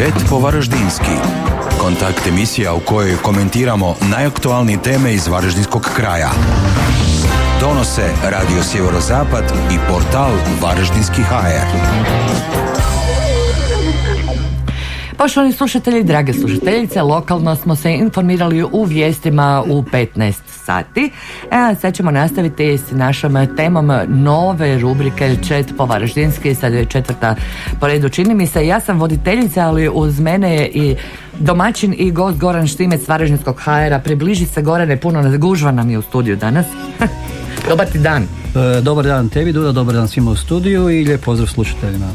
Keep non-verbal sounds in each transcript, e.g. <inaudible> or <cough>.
Čet po Varaždinski. Kontakt emisija u kojoj komentiramo najaktualnije teme iz Varaždinskog kraja. Donose Radio Sjeverozapad i portal Varaždinski HR. Poštovani slušatelji, drage slušateljice, lokalno smo se informirali u vijestima u 15 sati. A sad ćemo nastaviti s našom temom nove rubrike Čet po Varaždinski, sad je četvrta po redu čini mi se. Ja sam voditeljica, ali uz mene je i domaćin i gost Goran Štimec Varaždinskog HR-a. Približi se Gorane, puno gužva nam je u studiju danas. <laughs> Dobar ti dan. E, dobar dan tebi, Duda, dobar dan svima u studiju i lijep pozdrav slušateljima.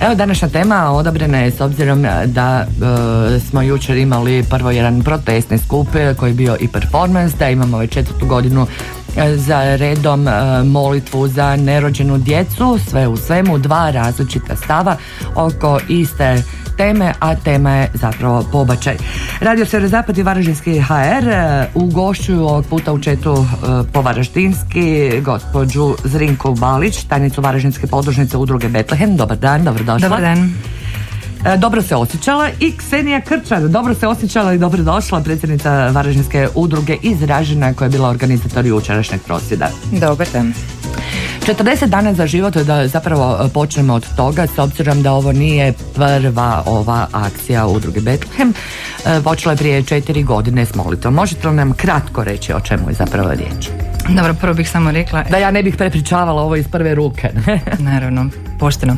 Evo današnja tema odabrana je s obzirom da e, smo jučer imali prvo jedan protestni skup koji je bio i performance, da imamo već četvrtu godinu e, za redom molitvu za nerođenu djecu, sve u svemu dva različita stava oko iste teme, a tema je zapravo pobačaj. Radio Zapad i Varaždinski HR e, ugošćuju ovog puta u četu e, po Varaždinski gospođu Zrinku Balić, tajnicu Varaždinske podružnice udruge Betlehem. Dobar dan, dobrodošla. Dobar dan. E, dobro se osjećala i Ksenija Krčar, dobro se osjećala i dobro došla predsjednica Varaždinske udruge izražena koja je bila organizator jučerašnjeg prosvjeda. Dobar dan. 40 dana za život da zapravo e, počnemo od toga s obzirom da ovo nije prva ova akcija udruge Bethlehem e, počela je prije četiri godine s molitvom. Možete li nam kratko reći o čemu je zapravo riječ? Dobro, prvo bih samo rekla... Da ja ne bih prepričavala ovo iz prve ruke. <laughs> Naravno, pošteno.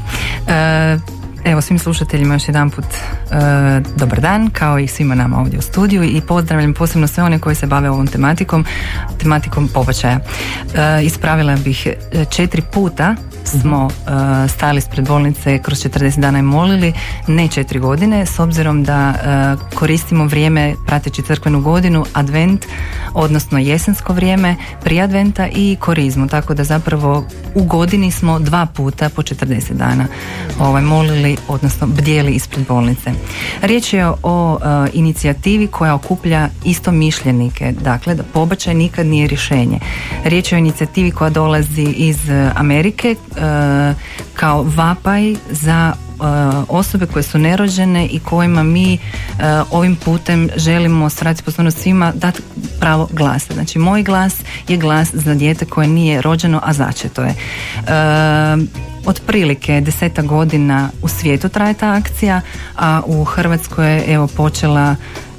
E, Evo svim slušateljima još jedan put e, dobar dan kao i svima nama ovdje u studiju i pozdravljam posebno sve one koji se bave ovom tematikom, tematikom pobačaja. E, ispravila bih e, četiri puta smo uh, stali ispred bolnice kroz 40 dana i molili, ne četiri godine, s obzirom da koristimo vrijeme prateći crkvenu godinu, advent, odnosno jesensko vrijeme, prije adventa i korizmu, tako da zapravo u godini smo dva puta po 40 dana ovaj, molili, odnosno bdjeli ispred bolnice. Riječ je o inicijativi koja okuplja isto mišljenike, dakle da pobačaj nikad nije rješenje. Riječ je o inicijativi koja dolazi iz Amerike, kao vapaj za e, osobe koje su nerođene i kojima mi e, ovim putem želimo srati pozornost svima dati pravo glasa. Znači moj glas je glas za dijete koje nije rođeno, a začeto je. Otprilike deseta godina u svijetu traje ta akcija, a u Hrvatskoj je evo počela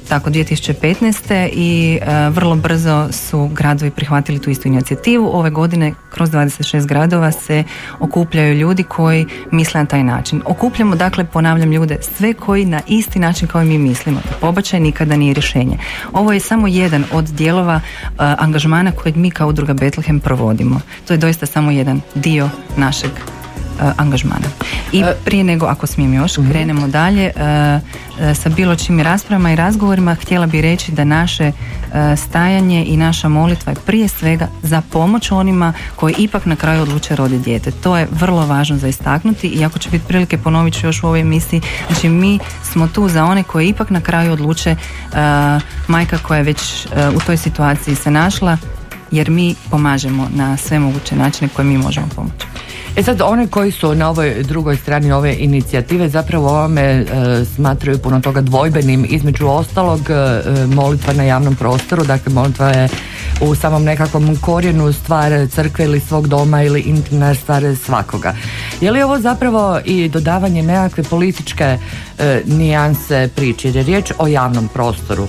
tako 2015. i e, vrlo brzo su gradovi prihvatili tu istu inicijativu. Ove godine kroz 26 gradova se okupljaju ljudi koji misle na taj način. Okupljamo, dakle, ponavljam ljude, sve koji na isti način kao i mi mislimo. Pobačaj nikada nije rješenje. Ovo je samo jedan od dijelova e, angažmana kojeg mi kao udruga Bethlehem provodimo. To je doista samo jedan dio našeg angažmana. I e, prije nego, ako smijem još, mhm. krenemo dalje e, sa bilo čim raspravama i razgovorima, htjela bih reći da naše stajanje i naša molitva je prije svega za pomoć onima koji ipak na kraju odluče roditi dijete. To je vrlo važno za istaknuti i ako će biti prilike ponovit ću još u ovoj emisiji, znači mi smo tu za one koji ipak na kraju odluče majka koja je već u toj situaciji se našla jer mi pomažemo na sve moguće načine koje mi možemo pomoći. E sad, one koji su na ovoj drugoj strani ove inicijative zapravo ovome e, smatraju puno toga dvojbenim, između ostalog e, molitva na javnom prostoru, dakle molitva je u samom nekakvom korijenu stvar crkve ili svog doma ili intimna stvar svakoga. Je li ovo zapravo i dodavanje nekakve političke e, nijanse priče, jer je riječ o javnom prostoru?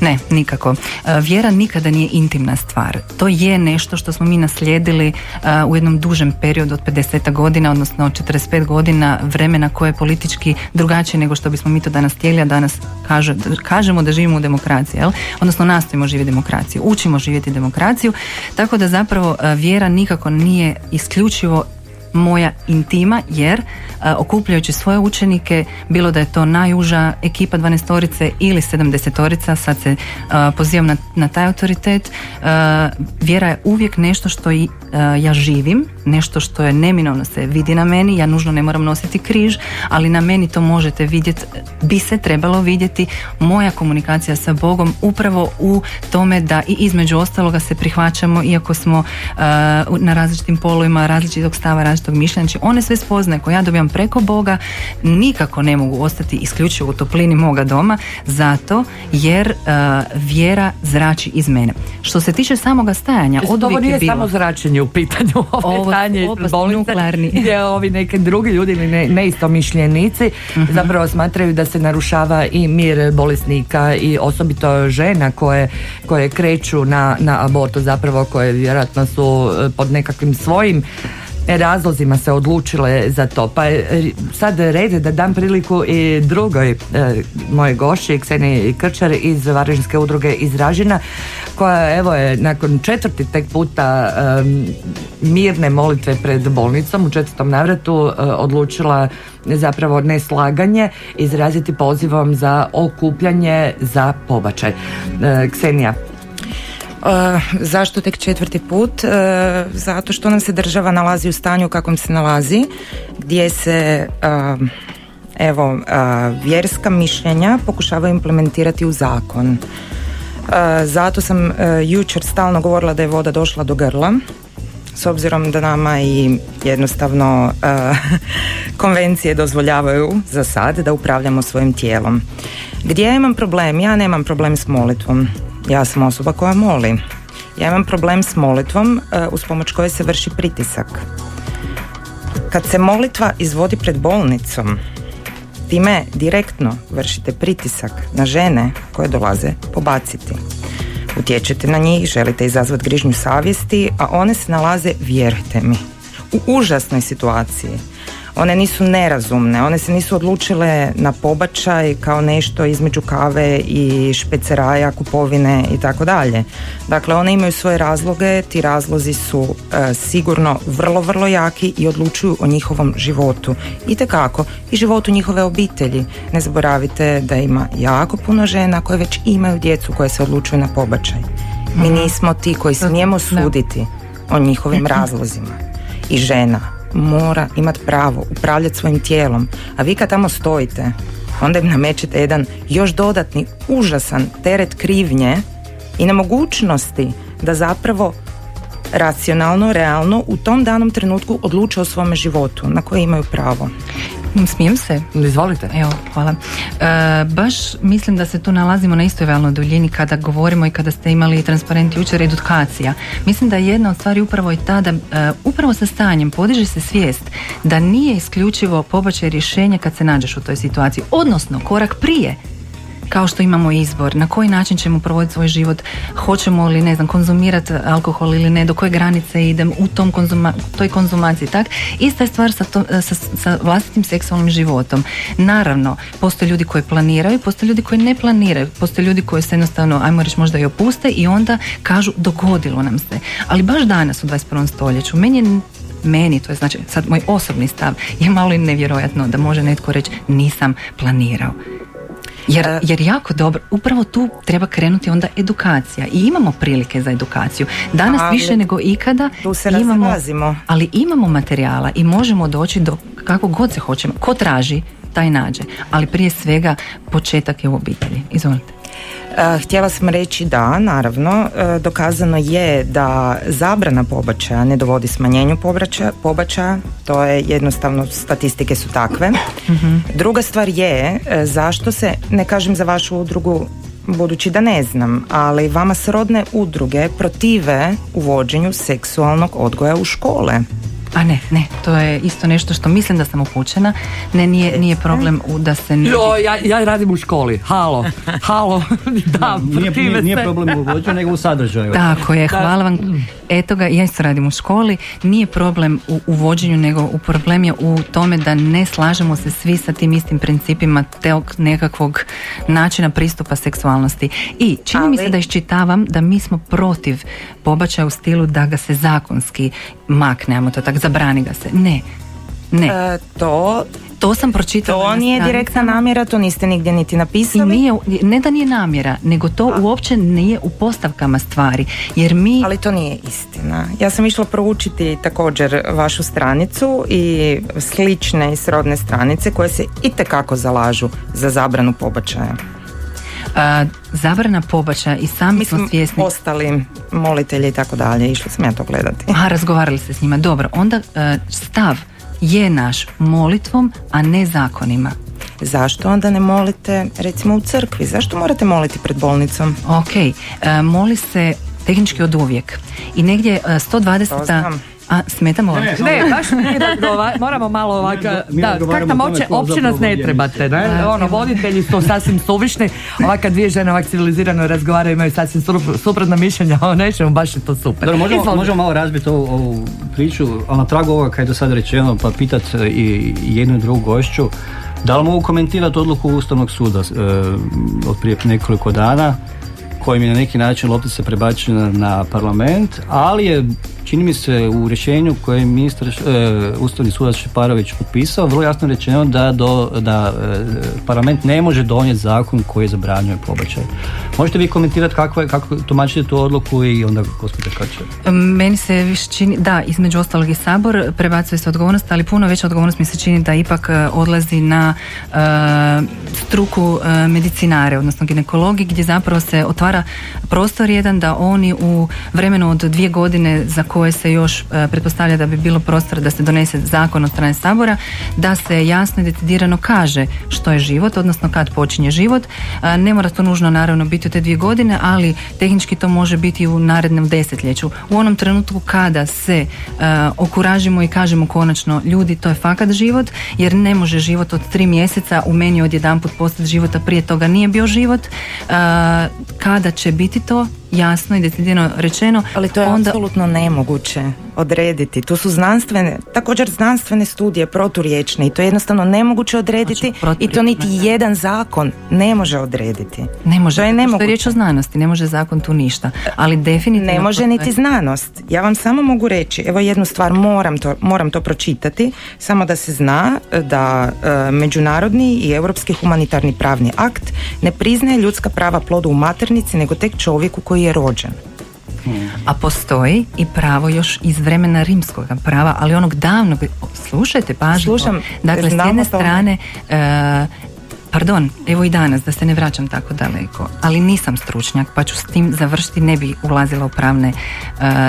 Ne, nikako. E, vjera nikada nije intimna stvar. To je nešto što smo mi naslijedili e, u jednom dužem periodu od 50 godina, odnosno 45 godina vremena koje je politički drugačije nego što bismo mi to danas htjeli, a danas kaže, kažemo da živimo u demokraciji, jel? odnosno nastojimo živjeti demokraciju, učimo živjeti demokraciju, tako da zapravo e, vjera nikako nije isključivo moja intima jer e, okupljajući svoje učenike bilo da je to najuža ekipa 12 ili 70 sad se uh, pozivam na, na taj autoritet uh, vjera je uvijek nešto što i, ja živim nešto što je neminovno se vidi na meni ja nužno ne moram nositi križ ali na meni to možete vidjeti bi se trebalo vidjeti. Moja komunikacija sa Bogom upravo u tome da i između ostaloga se prihvaćamo iako smo na različitim polovima različitog stava različitog mišljenja. Znači one sve spoznaje koje ja dobijam preko Boga nikako ne mogu ostati isključivo u toplini moga doma zato jer uh, vjera zrači iz mene. Što se tiče samoga stajanja, od Ovo nije bilo... samo zračenje u pitanju, <laughs> ovo je Ovo opasni bolnice, <laughs> gdje ovi neki drugi ljudi ili ne, neistomišljenici Mhm. zapravo smatraju da se narušava i mir bolesnika i osobito žena koje, koje kreću na, na abortu zapravo koje vjerojatno su e, pod nekakvim svojim razlozima se odlučile za to. Pa je sad red da dam priliku i drugoj e, moje gošći, Kseniji Krčar iz Varaždinske udruge Izražena, koja evo je nakon četvrti tek puta em, mirne molitve pred bolnicom u četvrtom navratu e, odlučila zapravo neslaganje izraziti pozivom za okupljanje za pobačaj. E, Ksenija, E, zašto tek četvrti put? E, zato što nam se država nalazi u stanju u kakvom se nalazi, gdje se e, evo e, vjerska mišljenja pokušavaju implementirati u zakon. E, zato sam e, jučer stalno govorila da je voda došla do grla s obzirom da nama i jednostavno e, <laughs> konvencije dozvoljavaju za sad da upravljamo svojim tijelom. Gdje ja imam problem? Ja nemam problem s molitvom. Ja sam osoba koja moli. Ja imam problem s molitvom e, uz pomoć koje se vrši pritisak. Kad se molitva izvodi pred bolnicom, time direktno vršite pritisak na žene koje dolaze pobaciti. Utječete na njih, želite izazvati grižnju savjesti, a one se nalaze, vjerujte mi, u užasnoj situaciji. One nisu nerazumne, one se nisu odlučile na pobačaj kao nešto između kave i špeceraja, kupovine i tako dalje. Dakle, one imaju svoje razloge, ti razlozi su e, sigurno vrlo, vrlo jaki i odlučuju o njihovom životu. I tekako, i životu njihove obitelji. Ne zaboravite da ima jako puno žena koje već imaju djecu koje se odlučuju na pobačaj. Mi nismo ti koji smijemo suditi o njihovim <laughs> razlozima. I žena mora imati pravo upravljati svojim tijelom, a vi kad tamo stojite, onda im namećete jedan još dodatni užasan teret krivnje i nemogućnosti da zapravo racionalno, realno u tom danom trenutku odluče o svome životu na koje imaju pravo. Smijem se? izvolite. Evo, hvala. E, baš mislim da se tu nalazimo na istoj valnoj duljini kada govorimo i kada ste imali transparent jučer edukacija. Mislim da je jedna od stvari upravo i ta da e, upravo sa stanjem podiže se svijest da nije isključivo pobačaj rješenje kad se nađeš u toj situaciji, odnosno korak prije kao što imamo izbor, na koji način ćemo provoditi svoj život, hoćemo li, ne znam, konzumirati alkohol ili ne, do koje granice idem u tom konzuma, toj konzumaciji, tak? Ista je stvar sa, to, sa, sa vlastitim seksualnim životom. Naravno, postoje ljudi koji planiraju, postoje ljudi koji ne planiraju, postoje ljudi koji se jednostavno, ajmo reći, možda i opuste i onda kažu dogodilo nam se. Ali baš danas u 21. stoljeću, meni je meni, to je znači sad moj osobni stav, je malo i nevjerojatno da može netko reći nisam planirao. Jer, E. jer jako dobro, upravo tu treba krenuti onda edukacija i imamo prilike za edukaciju. Danas Ali više nego ikada tu se imamo, ali imamo materijala i možemo doći do kako god se hoćemo. Ko traži, taj nađe. Ali prije svega početak je u obitelji. Izvolite. Htjela sam reći da, naravno, dokazano je da zabrana pobačaja ne dovodi smanjenju pobačaja, pobačaja, to je jednostavno, statistike su takve. Druga stvar je e, zašto se, ne kažem za vašu udrugu, budući da ne znam, ali vama srodne udruge protive uvođenju seksualnog odgoja u škole. A ne, ne, to je isto nešto što mislim da sam upućena. Ne, nije, nije problem u da se... ne- Jo, ja, ja radim u školi. Halo, halo. <laughs> da, Nije, nije, nije problem u vođu, nego u sadržaju. Tako je, hvala vam. Eto ga, ja isto radim u školi. Nije problem u uvođenju, nego u problem je u tome da ne slažemo se svi sa tim istim principima tog nekakvog načina pristupa seksualnosti. I čini mi se Ali- da iščitavam da mi smo protiv pobačaja u stilu da ga se zakonski makne, ajmo to tak, zabrani ga se. Ne, ne. E, to, To sam pročitala to nije direktna namjera, to niste nigdje niti I napisali. nije, ne da nije namjera, nego to uopće nije u postavkama stvari. Jer mi Ali to nije istina. Ja sam išla proučiti također vašu stranicu i slične i srodne stranice koje se itekako zalažu za zabranu pobačaja. Zabrana pobačaja i sami Mislim, smo svjesni. ostali molitelji i tako dalje, išli sam ja to gledati. A, razgovarali ste s njima, dobro. Onda stav je naš molitvom, a ne zakonima. Zašto onda ne molite recimo u crkvi? Zašto morate moliti pred bolnicom? Ok, moli se tehnički od uvijek. I negdje 120. A smetamo Ne, ne, baš nije moramo malo ovako, da, kak nam opće, opće nas ne trebate, ne? Ono, voditelji su sasvim suvišni, ovaka dvije žene ovak civilizirano razgovaraju, imaju sasvim suprotno mišljenja o nečemu, baš je to super. Dobro, možemo, možemo malo razbiti ovu, ovu priču, ali na tragu ovoga kaj je do sada rečeno, pa pitat i jednu i drugu gošću, da li mogu komentirati odluku Ustavnog suda e, od prije nekoliko dana, kojim je na neki način loptica prebačena na parlament, ali je čini mi se u rješenju koje je ministar e, Ustavni sudac Šeparović potpisao, vrlo jasno rečeno da, do, da e, parlament ne može donijeti zakon koji zabranjuje pobačaj. Možete vi komentirati kako, kako tumačite tu odluku i onda gospođa Kačer? Meni se više čini, da, između ostalog i sabor prebacuje se odgovornost, ali puno veća odgovornost mi se čini da ipak e, odlazi na e, struku e, medicinare, odnosno ginekologi, gdje zapravo se otvara prostor jedan da oni u vremenu od dvije godine za koje se još e, pretpostavlja da bi bilo prostora da se donese zakon od strane Sabora, da se jasno i decidirano kaže što je život, odnosno kad počinje život. E, ne mora to nužno naravno biti u te dvije godine, ali tehnički to može biti u narednom desetljeću. U onom trenutku kada se e, okuražimo i kažemo konačno ljudi to je fakat život, jer ne može život od tri mjeseca u meni odjedanput postati života prije toga nije bio život. Kada će biti to, jasno i decidirano rečeno. Ali to je onda... apsolutno nemoguće odrediti. Tu su znanstvene, također znanstvene studije proturječne i to je jednostavno nemoguće odrediti znači, i to niti jedan zakon ne može odrediti. Ne može, to je nemoguće. je riječ o znanosti, ne može zakon tu ništa. Ali definitivno... Ne može niti znanost. Ja vam samo mogu reći, evo jednu stvar, moram to, moram to pročitati, samo da se zna da e, međunarodni i europski humanitarni pravni akt ne priznaje ljudska prava plodu u maternici, nego tek čovjeku koji je rođen. A postoji i pravo još iz vremena rimskog prava, ali onog davnog, slušajte pažljivo. Slušam, dakle, s jedne strane, e, Pardon, evo i danas, da se ne vraćam tako daleko, ali nisam stručnjak, pa ću s tim završiti, ne bi ulazila u pravne e,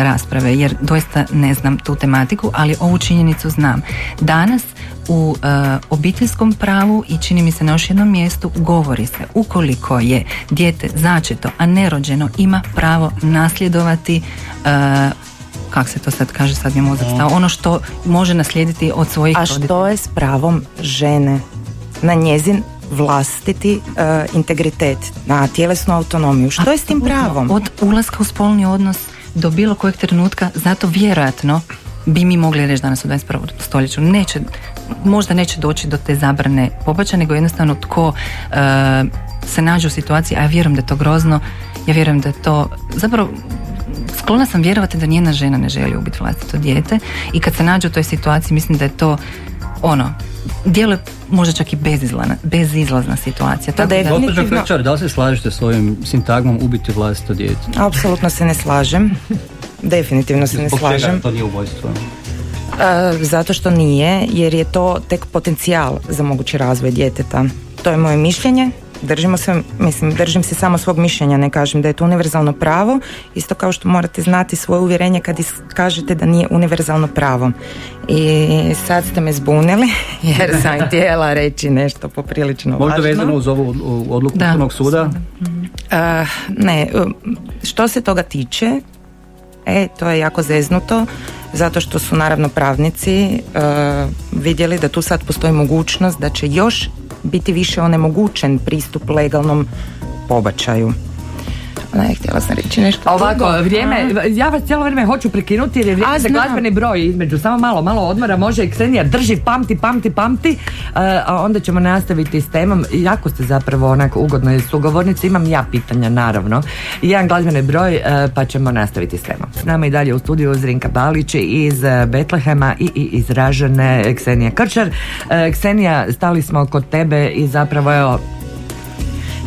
rasprave, jer doista ne znam tu tematiku, ali ovu činjenicu znam. Danas u e, obiteljskom pravu i čini mi se na još jednom mjestu govori se ukoliko je dijete začeto, a nerođeno ima pravo nasljedovati uh, kak se to sad kaže, sad mi mozak stao, ono što može naslijediti od svojih A što je s pravom žene? Na njezin vlastiti integritet, na tjelesnu autonomiju? Što je s tim pravom? Od ulaska u spolni odnos do bilo kojeg trenutka, zato vjerojatno bi mi mogli reći danas u 21. stoljeću. Neće, možda neće doći do te zabrane pobačaja, nego jednostavno tko e, se nađe u situaciji, a ja vjerujem da je to grozno, ja vjerujem da je to, zapravo sklona sam vjerovati da nijedna žena ne želi ubiti vlastito dijete i kad se nađe u toj situaciji mislim da je to ono, djeluje možda čak i bezizlazna, bezizlazna situacija. Pa definitivno... da li se slažete s ovim sintagmom ubiti vlastito dijete? Apsolutno se ne slažem. Definitivno se ne slažem. to nije ubojstvo? E, zato što nije, jer je to tek potencijal za mogući razvoj djeteta. To je moje mišljenje, držimo se, mislim, držim se samo svog mišljenja, ne kažem da je to univerzalno pravo, isto kao što morate znati svoje uvjerenje kad kažete da nije univerzalno pravo. I sad ste me zbunili, <laughs> jer sam htjela reći nešto poprilično važno. Možda vezano uz ovu odluku Ustavnog suda? Uh, ne, što se toga tiče, E, to je jako zeznuto zato što su naravno pravnici e, vidjeli da tu sad postoji mogućnost da će još biti više onemogućen pristup legalnom pobačaju. Ne, htjela sam reći nešto. Ovako, vrijeme, ja vas cijelo vrijeme hoću prekinuti jer je vrijeme za glazbeni broj između, samo malo, malo odmora, može Ksenija drži, pamti, pamti, pamti, a onda ćemo nastaviti s temom. Jako ste zapravo onako ugodno sugovornici, imam ja pitanja naravno. Jedan glazbeni broj, e, pa ćemo nastaviti s temom. S nama i dalje u studiju Zrinka Balić iz e, Betlehema i, i izražene Ksenija Krčar. E, Ksenija, stali smo kod tebe i zapravo evo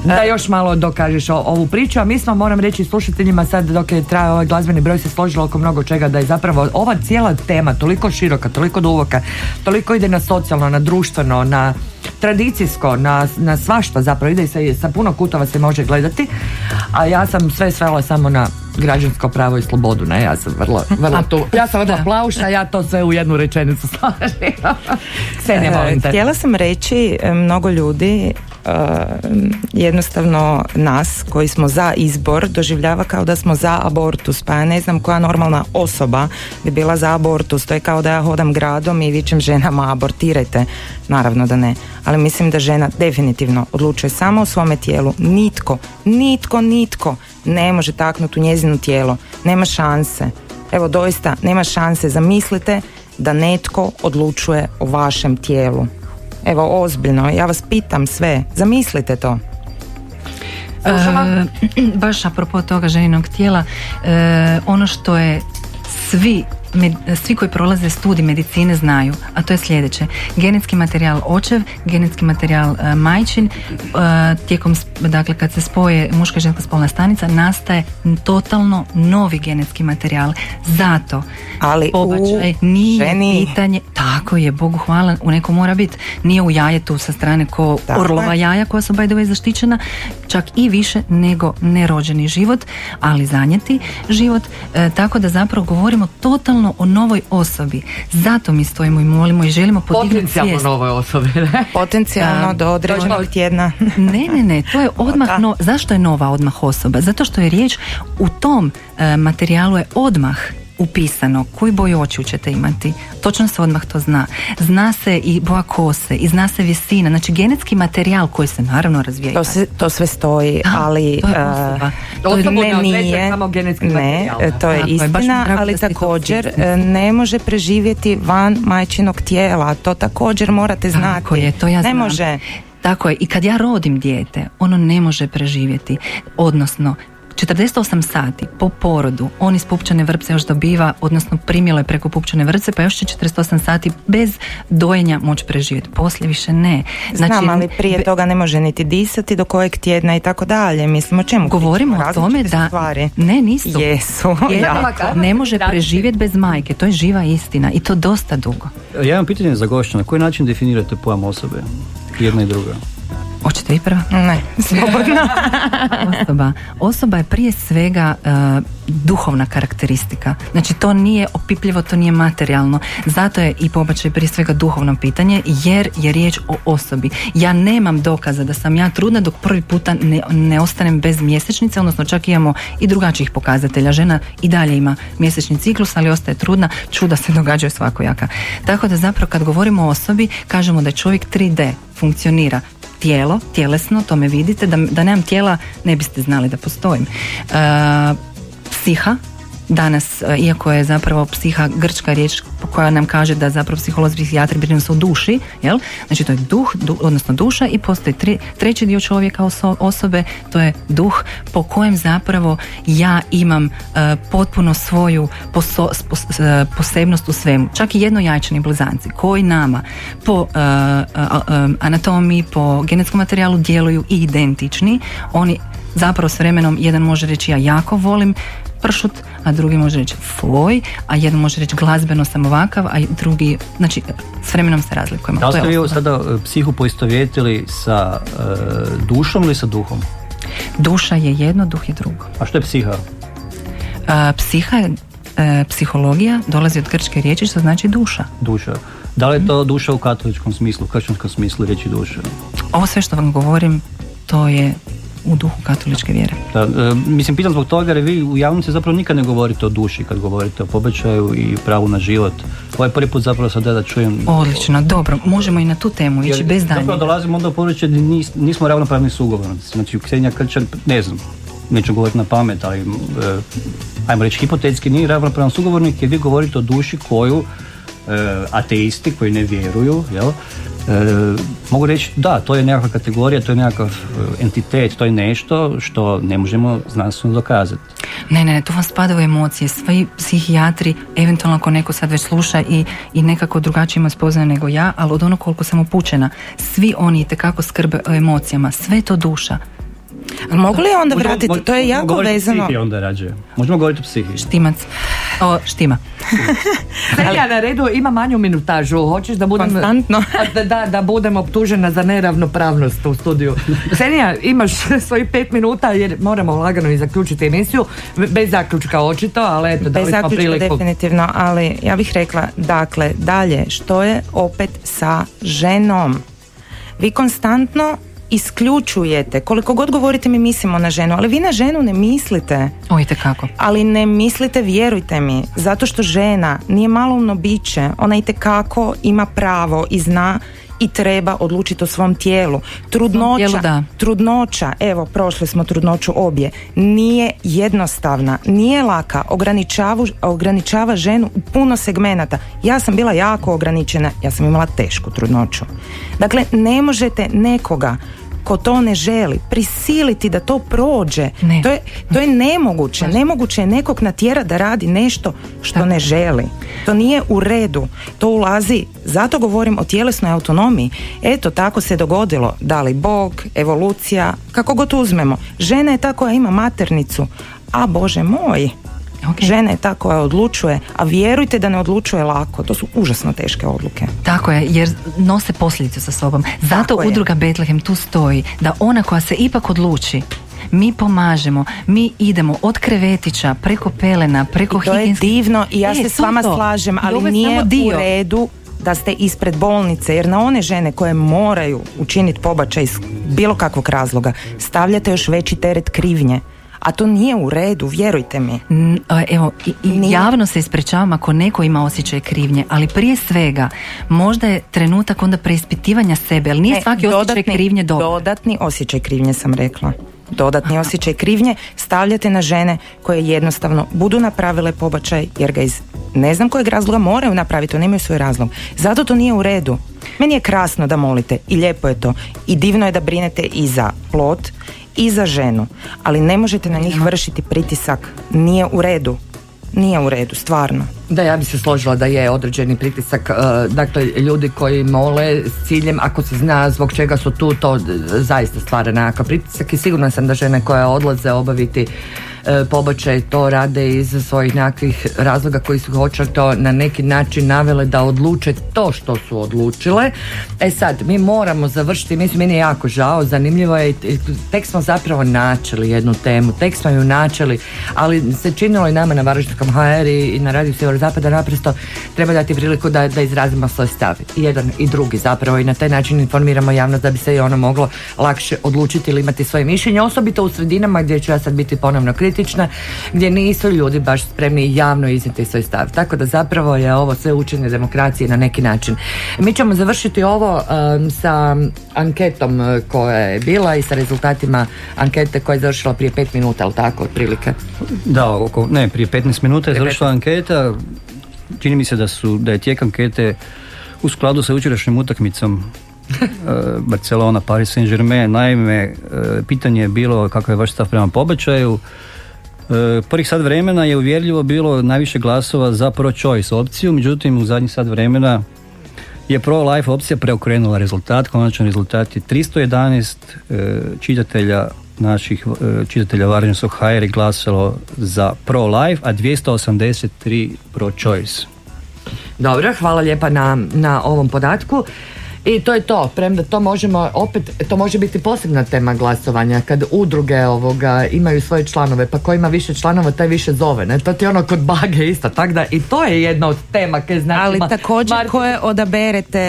da još malo dokažeš ovu priču, a mi smo, moram reći slušateljima sad dok je trajao ovaj glazbeni broj se složilo oko mnogo čega da je zapravo ova cijela tema toliko široka, toliko duboka, toliko ide na socijalno, na društveno, na tradicijsko na, na svašta zapravo ide se sa puno kutova se može gledati a ja sam sve svela samo na građansko pravo i slobodu ne ja sam vrlo, vrlo tu ja sam vrlo plauša ja to sve u jednu rečenicu <laughs> slažem Ksenija <laughs> molim te. Htjela sam reći e, mnogo ljudi jednostavno nas koji smo za izbor doživljava kao da smo za abortus pa ja ne znam koja normalna osoba bi bila za abortus. To je kao da ja hodam gradom i vičem ženama abortirajte. Naravno da ne. Ali mislim da žena definitivno odlučuje samo o svome tijelu. Nitko, nitko, nitko ne može taknuti u njezino tijelo. Nema šanse. Evo doista nema šanse. Zamislite da netko odlučuje o vašem tijelu Evo, ozbiljno, ja vas pitam sve, zamislite to. E, <clears throat> baš apropo toga ženinog tijela, e, ono što je svi svi koji prolaze studij medicine znaju, a to je sljedeće. Genetski materijal očev, genetski materijal e, majčin, e, tijekom, dakle kad se spoje muška i ženska spolna stanica, nastaje totalno novi genetski materijal. Zato ali pobačaj nije ženi... pitanje, tako je, Bogu hvala, u neko mora biti, nije u jajetu sa strane ko orlova jaja koja su way zaštićena, čak i više nego nerođeni život, ali zanjeti život, e, tako da zapravo govorimo totalno o novoj osobi. Zato mi stojimo i molimo i želimo podignuti Potencijalno novoj osobi, ne? Potencijalno do određenog tjedna. ne, ne, ne, to je <laughs> odmah, no, zašto je nova odmah osoba? Zato što je riječ u tom e, materijalu je odmah upisano koju boju očiju ćete imati. Točno se odmah to zna. Zna se i boja kose i zna se visina. Znači genetski materijal koji se naravno razvija. To, se, to sve stoji, ali to je, to je ne nije, samo genetski ne, to je istina, ali također e, ne može preživjeti van majčinog tijela. To također morate znati. Tako je, to ja Ne može. Tako je, i kad ja rodim dijete, ono ne može preživjeti. Odnosno, 48 sati po porodu on iz pupčane vrpce još dobiva, odnosno primjelo je preko pupčane vrpce, pa još će 48 sati bez dojenja moći preživjeti. Poslije više ne. Znači, Znam, ali prije toga ne može niti disati do kojeg tjedna i tako dalje. Mislim, o čemu Govorimo o tome da... Stvari. Ne, nisu. Jesu. ne može preživjeti bez majke. To je živa istina i to dosta dugo. Ja imam pitanje za gošća. Na koji način definirate pojam osobe? Jedna i druga. Hoćete vi prva? Ne, <laughs> slobodno. Osoba. Osoba je prije svega e, duhovna karakteristika. Znači to nije opipljivo, to nije materijalno. Zato je i pobačaj prije svega duhovno pitanje jer je riječ o osobi. Ja nemam dokaza da sam ja trudna dok prvi puta ne, ne ostanem bez mjesečnice, odnosno čak imamo i drugačijih pokazatelja. Žena i dalje ima mjesečni ciklus, ali ostaje trudna, čuda se događaju svakojaka. Tako da zapravo kad govorimo o osobi, kažemo da je čovjek 3D, funkcionira tijelo, tjelesno, to me vidite, da, da nemam tijela ne biste znali da postojim. E, psiha, danas, e, iako je zapravo psiha grčka riječ koja nam kaže da zapravo psiholozi psihijatri brinu se o duši, jel? Znači to je duh, odnosno duša i postoji tri, treći dio čovjeka osobe, to je duh po kojem zapravo ja imam uh, potpuno svoju poso, e, posebnost u svemu. Čak i jednojajčani blizanci koji nama po anatomiji, po genetskom materijalu djeluju i identični, oni zapravo s vremenom jedan može reći ja jako volim pršut, a drugi može reći floj, a jedan može reći glazbeno sam ovakav, a drugi, znači s vremenom se razlikujemo. Da li ste vi sada e, psihu poistovjetili sa e, dušom ili sa duhom? Duša je jedno, duh je drugo. A što je psiha? psiha je e, psihologija, dolazi od grčke riječi što znači duša. Duša. Da li je to duša u katoličkom smislu, u kršćanskom smislu riječi duša? Ovo sve što vam govorim, to je u duhu katoličke vjere. Da, e, mislim, pitam zbog toga jer vi u javnosti zapravo nikad ne govorite o duši kad govorite o pobačaju i pravu na život. Ovo je prvi put zapravo sad da čujem... Odlično, dobro, možemo i na tu temu ići bez danja. Zapravo dolazimo onda u područje gdje nis, nismo ravnopravni sugovornici. Znači, Ksenija Krčan, ne znam, neću govoriti na pamet, ali e, ajmo reći hipotetski nije ravnopravan sugovornik jer vi govorite o duši koju ateisti koji ne vjeruju, jel, E, mogu reći da, to je nekakva kategorija, to je nekakav e, entitet, to je nešto što ne možemo znanstveno dokazati. Ne, ne, to vam spada u emocije. Svi psihijatri, eventualno ako neko sad već sluša i, i nekako drugačije ima spoznaje nego ja, ali od ono koliko sam upućena, svi oni i tekako skrbe o emocijama, sve to duša. Ali mogu li onda vratiti? to je jako vezano. onda rađe. Možemo govoriti o psihi. Štimac. O, štima. <laughs> Ksenija na redu ima manju minutažu. Hoćeš da budem... Konstantno. <laughs> Da, da, da budem optužena za neravnopravnost u studiju. Ksenija, imaš <laughs> svojih pet minuta jer moramo lagano i zaključiti emisiju. Bez zaključka očito, ali eto, Bez zaključka priliku. definitivno, ali ja bih rekla, dakle, dalje, što je opet sa ženom? Vi konstantno isključujete, koliko god govorite mi mislimo na ženu, ali vi na ženu ne mislite. Oj, kako. Ali ne mislite, vjerujte mi, zato što žena nije malumno biće, ona itekako ima pravo i zna i treba odlučiti o svom tijelu. Trudnoća, tijelu, da. trudnoća, evo prošle smo trudnoću obje, nije jednostavna, nije laka, ograničava, ograničava ženu u puno segmenata. Ja sam bila jako ograničena, ja sam imala tešku trudnoću. Dakle, ne možete nekoga ko to ne želi prisiliti da to prođe. Ne. To, je, to je nemoguće. Nemoguće je nekog natjera da radi nešto što Tako. ne želi. To nije u redu. To ulazi, zato govorim o tjelesnoj autonomiji. Eto, tako se dogodilo. Da li Bog, evolucija, kako god uzmemo. Žena je ta koja ima maternicu. A Bože moj, Ok. žena je ta koja odlučuje, a vjerujte da ne odlučuje lako. To su užasno teške odluke. Tako je, jer nose posljedice sa sobom. Zato Tako je. udruga Betlehem tu stoji, da ona koja se ipak odluči, mi pomažemo, mi idemo od krevetića, preko pelena, preko I to je higijenskih... divno i ja E, se s vama to. slažem, ali je nije dio. u redu da ste ispred bolnice, jer na one žene koje moraju učiniti pobačaj iz bilo kakvog razloga, stavljate još veći teret krivnje. A to nije u redu, vjerujte mi. Evo, i, javno se ispričavam ako neko ima osjećaj krivnje, ali prije svega možda je trenutak onda preispitivanja sebe, ali nije Ne, svaki osjećaj krivnje dobar. Dodatni osjećaj krivnje sam rekla. Dodatni osjećaj krivnje stavljate na žene koje jednostavno budu napravile pobačaj jer ga iz ne znam kojeg razloga moraju napraviti, oni imaju svoj razlog. Zato to nije u redu. Meni je krasno da molite i lijepo je to i divno je da brinete i za plod i za ženu, ali ne možete na njih vršiti pritisak. Nije u redu. Nije u redu, stvarno. Da, ja bi se složila da je određeni pritisak, e, dakle ljudi koji mole s ciljem, ako se zna zbog čega su tu, to e, zaista stvara nekakav pritisak i sigurna sam da žene koje odlaze obaviti pobačaj to rade iz svojih nekakvih razloga koji su očito na neki način navele da odluče to što su odlučile. E sad, mi moramo završiti, mislim, meni je jako žao, zanimljivo je, tek smo zapravo načeli jednu temu, tek smo ju načeli, ali se činilo i nama na Varaždinskom HR i na radiju Sjeverozapada naprosto treba dati priliku da, da izrazimo svoj stav. Jedan i drugi zapravo i na taj način informiramo javnost da bi se i ono moglo lakše odlučiti ili imati svoje mišljenje, osobito u sredinama gdje ću ja sad biti ponovno kritična, gdje nisu ljudi baš spremni javno iznijeti svoj stav. Tako da zapravo je ovo sve učenje demokracije na neki način. Mi ćemo završiti ovo um, sa anketom uh, koja je bila i sa rezultatima ankete koja je završila prije pet minuta, ali tako, otprilike. Da, oko, ne, prije 15 minuta je završila anketa. Čini mi se da su da je tijek ankete u skladu sa jučerašnjom utakmicom e, Barcelona, Paris Saint-Germain. Naime, e, pitanje je bilo kakav je vaš stav prema pobačaju. E, Prvih sat vremena je uvjerljivo bilo najviše glasova za pro-choice opciju, međutim u zadnji sat vremena je pro-life opcija preokrenula rezultat. Konačan rezultat je 311 e, čitatelja naših e, čitatelja Varaždinskog HR je glasalo za pro-life, a 283 pro-choice. Dobro, hvala lijepa na, na ovom podatku. I to je to, premda to možemo opet, to može biti posebna tema glasovanja kad udruge ovoga imaju svoje članove, pa ko ima više članova taj više zove, ne? To ti je ono kod bage isto, tako da i to je jedna od tema kaj znači Ali ma- također marketing- koje odaberete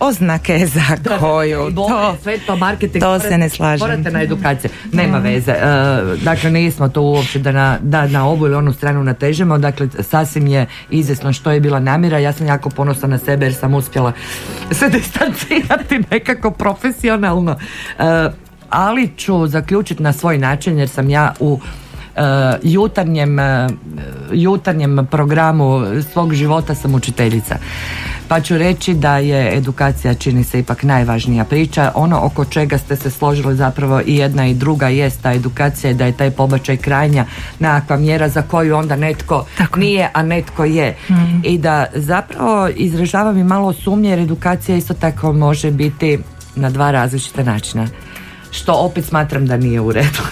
oznake za koju. Boje, To, sve to marketing. to morate- se ne slažem. Morate na edukaciju. Nema veze. E, dakle, nismo tu uopće da na, da na ovu ili onu stranu natežemo. Dakle, sasvim je izvjesno što je bila namjera. Ja sam jako ponosna na sebe jer sam uspjela se <laughs> distancirati nekako profesionalno. E, ali ću zaključiti na svoj način jer sam ja u jutarnjem, e, jutarnjem programu svog života sam učiteljica. Pa ću reći da je edukacija čini se ipak najvažnija priča. Ono oko čega ste se složili zapravo i jedna i druga jest ta edukacija i da je taj pobačaj krajnja nekakva mjera za koju onda netko Tako je. nije, a netko je. I da zapravo izražavam i malo sumnje jer edukacija isto tako može biti na dva različita načina. Što opet smatram da nije u redu.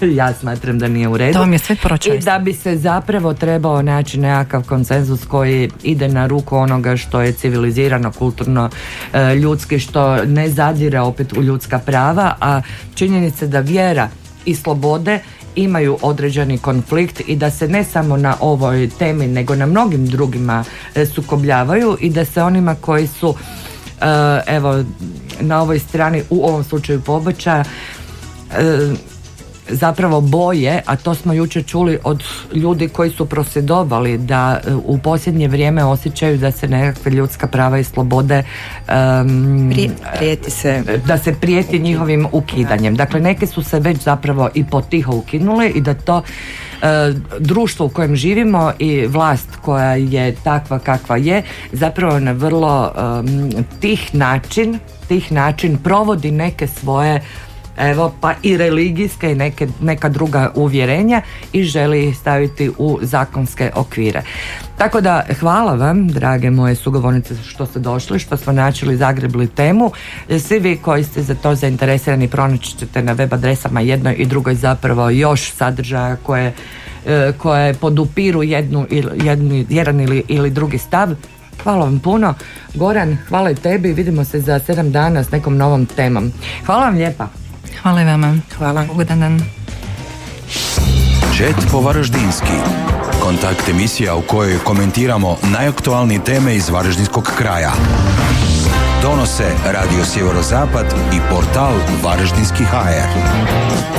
<laughs> ja smatram da nije u redu. To vam je sve I da bi se zapravo trebao naći nekakav konsenzus koji ide na ruku onoga što je civilizirano, kulturno, e, ljudski, što ne zadire opet u ljudska prava, a činjenica da vjera i slobode imaju određeni konflikt i da se ne samo na ovoj temi nego na mnogim drugima e, sukobljavaju i da se onima koji su evo na ovoj strani u ovom slučaju pobačaja. E, zapravo boje, a to smo jučer čuli od ljudi koji su prosjedovali da e, u posljednje vrijeme osjećaju da se nekakve ljudska prava i slobode prijeti se da se prijeti njihovim ukidanjem. Dakle, neke su se već zapravo i potiho ukinule i da to e, društvo u kojem živimo i vlast koja je takva kakva je zapravo na vrlo tih način tih način provodi neke svoje evo pa i religijska i neke, neka druga uvjerenja i želi ih staviti u zakonske okvire. Tako da hvala vam, drage moje sugovornice što ste došli, što smo načeli zagrebli temu. Svi vi koji ste za to zainteresirani pronaći ćete na web adresama jednoj i drugoj zapravo još sadržaja koje e, koje podupiru jednu, jednu, jedan ili, ili drugi stav. Hvala vam puno. Goran, hvala i tebi. Vidimo se za sedam dana s nekom novom temom. Hvala vam lijepa. Hvala i vama. Hvala. Ugodan dan. Čet po Varaždinski. Kontakt emisija u kojoj komentiramo najaktualnije teme iz Varaždinskog kraja. Donose Radio Sjeverozapad i portal Varaždinski HR.